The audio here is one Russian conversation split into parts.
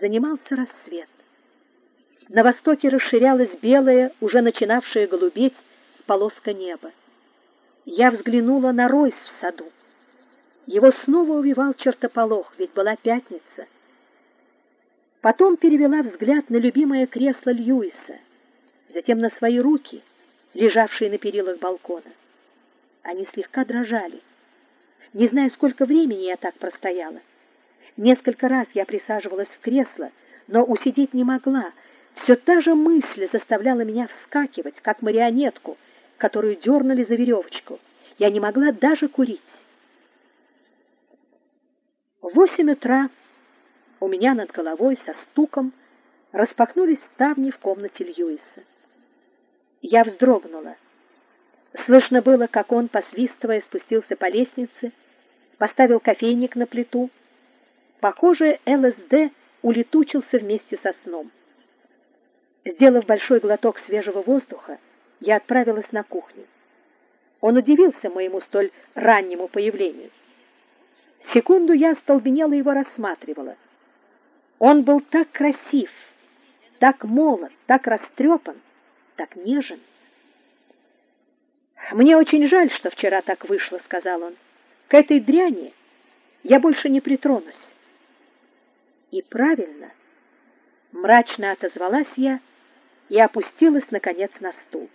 занимался рассвет. На востоке расширялась белая, уже начинавшая голубеть, полоска неба. Я взглянула на Ройс в саду. Его снова увивал чертополох, ведь была пятница. Потом перевела взгляд на любимое кресло Льюиса, затем на свои руки, лежавшие на перилах балкона. Они слегка дрожали. Не знаю, сколько времени я так простояла. Несколько раз я присаживалась в кресло, но усидеть не могла. Все та же мысль заставляла меня вскакивать, как марионетку, которую дернули за веревочку. Я не могла даже курить. В восемь утра у меня над головой со стуком распахнулись ставни в комнате Льюиса. Я вздрогнула. Слышно было, как он, посвистывая, спустился по лестнице, поставил кофейник на плиту. Похоже, ЛСД улетучился вместе со сном. Сделав большой глоток свежего воздуха, я отправилась на кухню. Он удивился моему столь раннему появлению. Секунду я остолбенела его рассматривала. Он был так красив, так молод, так растрепан, так нежен. «Мне очень жаль, что вчера так вышло», — сказал он. «К этой дряни я больше не притронусь». И правильно, мрачно отозвалась я и опустилась, наконец, на стул.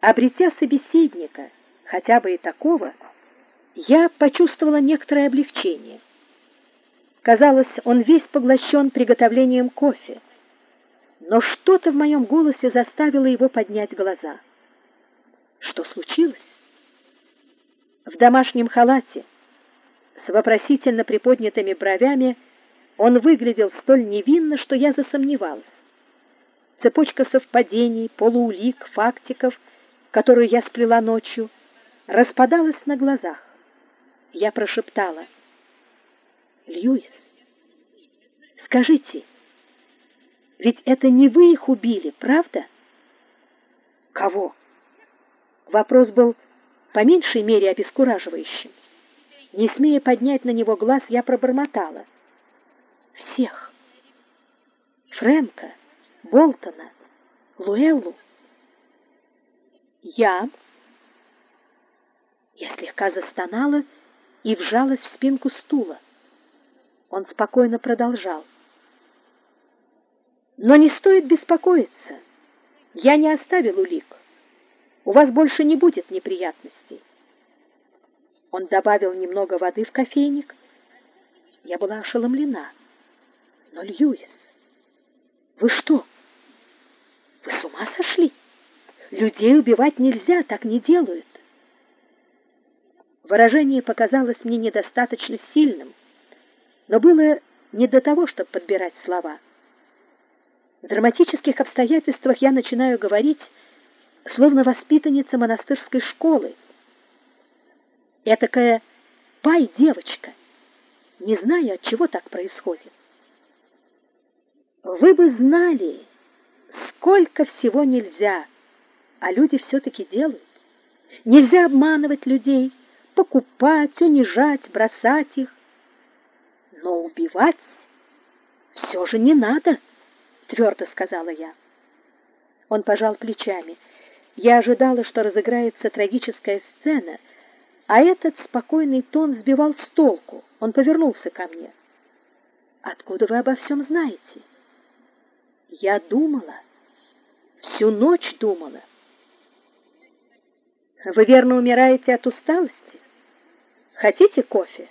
Обретя собеседника, хотя бы и такого, я почувствовала некоторое облегчение. Казалось, он весь поглощен приготовлением кофе, но что-то в моем голосе заставило его поднять глаза. Что случилось? В домашнем халате, с вопросительно приподнятыми бровями, он выглядел столь невинно, что я засомневалась. Цепочка совпадений, полуулик, фактиков, которую я сплела ночью, распадалась на глазах. Я прошептала. «Льюис, скажите, ведь это не вы их убили, правда?» «Кого?» Вопрос был по меньшей мере обескураживающим. Не смея поднять на него глаз, я пробормотала — всех. Фрэнка, Болтона, Луэллу. Я... Я слегка застонала и вжалась в спинку стула. Он спокойно продолжал. Но не стоит беспокоиться. Я не оставил улик. У вас больше не будет неприятностей. Он добавил немного воды в кофейник. Я была ошеломлена. Но, Льюис, вы что? Вы с ума сошли? Людей убивать нельзя, так не делают. Выражение показалось мне недостаточно сильным, но было не до того, чтобы подбирать слова. В драматических обстоятельствах я начинаю говорить, словно воспитанница монастырской школы. Этакая пай-девочка, не знаю, от чего так происходит. Вы бы знали, сколько всего нельзя, а люди все-таки делают. Нельзя обманывать людей, покупать, унижать, бросать их. Но убивать все же не надо, твердо сказала я. Он пожал плечами. Я ожидала, что разыграется трагическая сцена, а этот спокойный тон сбивал с толку. Он повернулся ко мне. «Откуда вы обо всем знаете?» Я думала, всю ночь думала. Вы верно умираете от усталости? Хотите кофе?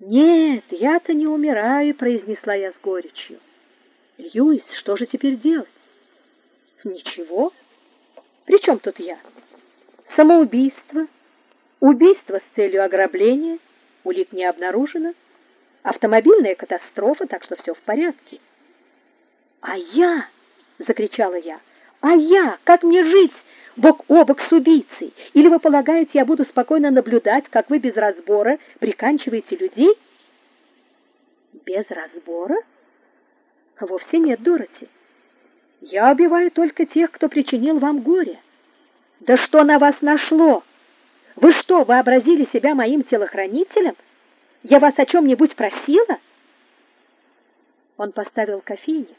Нет, я-то не умираю, произнесла я с горечью. Льюис, что же теперь делать? Ничего. При чем тут я? Самоубийство, убийство с целью ограбления, улик не обнаружено, автомобильная катастрофа, так что все в порядке. «А я!» — закричала я. «А я! Как мне жить бок о бок с убийцей? Или вы полагаете, я буду спокойно наблюдать, как вы без разбора приканчиваете людей?» «Без разбора?» «Вовсе нет, Дороти. Я убиваю только тех, кто причинил вам горе». «Да что на вас нашло? Вы что, вообразили себя моим телохранителем? Я вас о чем-нибудь просила?» Он поставил кофейник,